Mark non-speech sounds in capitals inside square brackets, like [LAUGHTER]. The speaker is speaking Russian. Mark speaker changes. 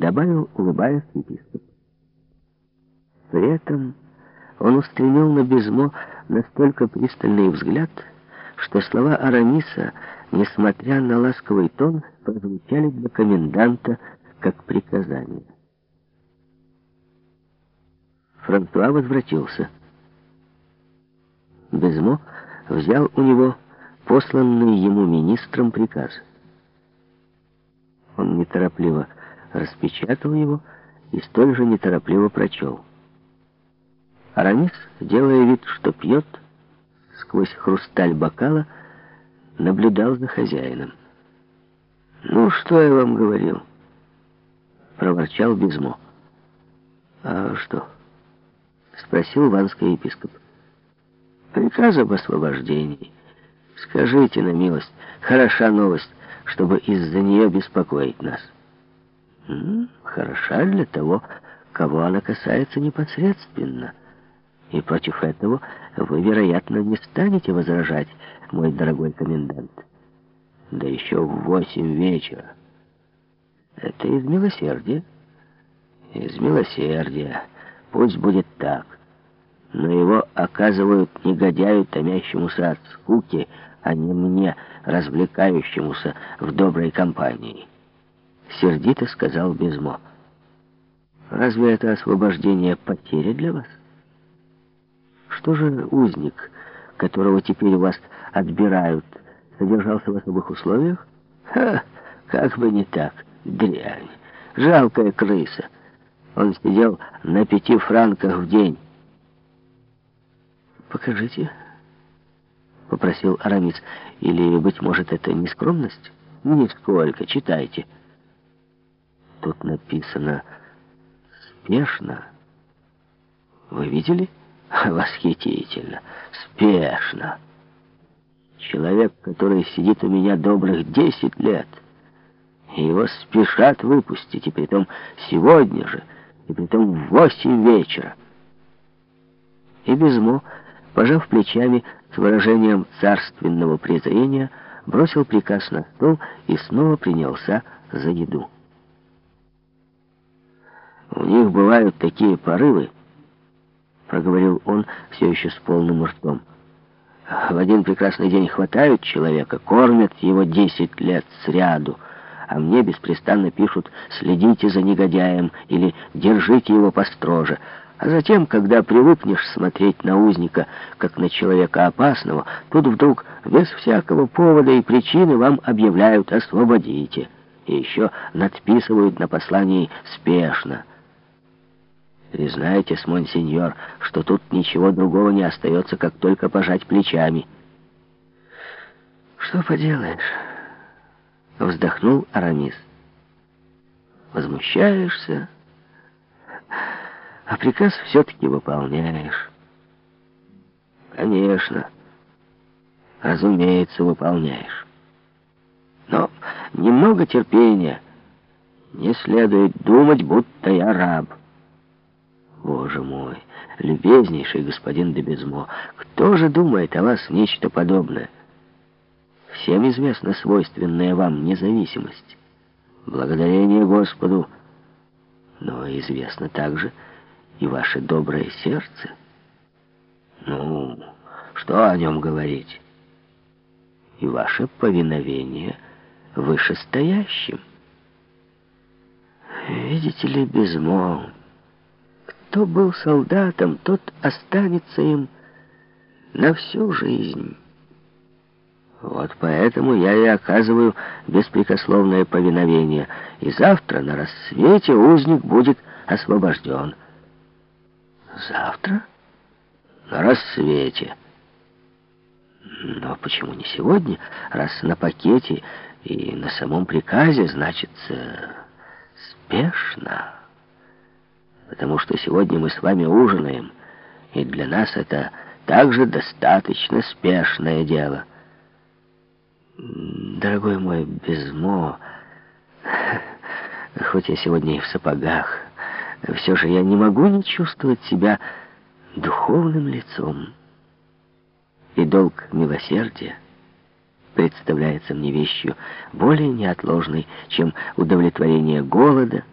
Speaker 1: добавил, улыбаясь епископ. При этом он устремил на Безмо настолько пристальный взгляд, что слова Арамиса, несмотря на ласковый тон, прозвучали для коменданта как приказание. Франсуа возвратился. Безмо взял у него посланный ему министром приказ. Он неторопливо распечатал его и столь же неторопливо прочел. Арамис, делая вид, что пьет, сквозь хрусталь бокала, наблюдал за хозяином. «Ну, что я вам говорил?» — проворчал Безмо. «А что?» — спросил ванский епископ. «Приказ об освобождении. Скажите на милость, хороша новость, чтобы из-за нее беспокоить нас». «Хороша для того, кого она касается непосредственно». И против этого вы, вероятно, не станете возражать, мой дорогой комендант. Да еще в восемь вечера. Это из милосердия. Из милосердия. Пусть будет так. Но его оказывают негодяю, томящемуся от скуки, а не мне, развлекающемуся в доброй компании. Сердито сказал Безмо. Разве это освобождение потеря для вас? Что же узник, которого теперь у вас отбирают, содержался в особых условиях? Ха, как бы не так, дрянь, жалкая крыса. Он сидел на пяти франках в день. «Покажите», — попросил Арамис. «Или, быть может, это не скромность?» «Нисколько, читайте». Тут написано «спешно». Вы видели?» [LAUGHS] Восхитительно, спешно. Человек, который сидит у меня добрых десять лет, и его спешат выпустить, и притом сегодня же, и притом в восемь вечера. И Безмо, пожав плечами с выражением царственного презрения, бросил приказ на стол и снова принялся за еду. У них бывают такие порывы, проговорил он все еще с полным ртом. В один прекрасный день хватают человека, кормят его десять лет сряду, а мне беспрестанно пишут «следите за негодяем» или «держите его построже». А затем, когда привыкнешь смотреть на узника, как на человека опасного, тут вдруг без всякого повода и причины вам объявляют «освободите». И еще надписывают на послании «спешно». Признаетесь, монсеньор, что тут ничего другого не остается, как только пожать плечами. Что поделаешь? Вздохнул Арамис. Возмущаешься, а приказ все-таки выполняешь. Конечно, разумеется, выполняешь. Но немного терпения. Не следует думать, будто я раб. Боже мой, любезнейший господин де Безмо, кто же думает о вас нечто подобное? Всем известна свойственная вам независимость. Благодарение Господу. Но известно также и ваше доброе сердце. Ну, что о нем говорить? И ваше повиновение вышестоящим. Видите ли, Безмо... Кто был солдатом, тот останется им на всю жизнь. Вот поэтому я и оказываю беспрекословное повиновение, и завтра на рассвете узник будет освобожден. Завтра? На рассвете. Но почему не сегодня, раз на пакете и на самом приказе значится «спешно»? Потому что сегодня мы с вами ужинаем, и для нас это также достаточно спешное дело. Дорогой мой Безмо, хоть я сегодня и в сапогах, все же я не могу не чувствовать себя духовным лицом. И долг милосердия представляется мне вещью более неотложной, чем удовлетворение голода,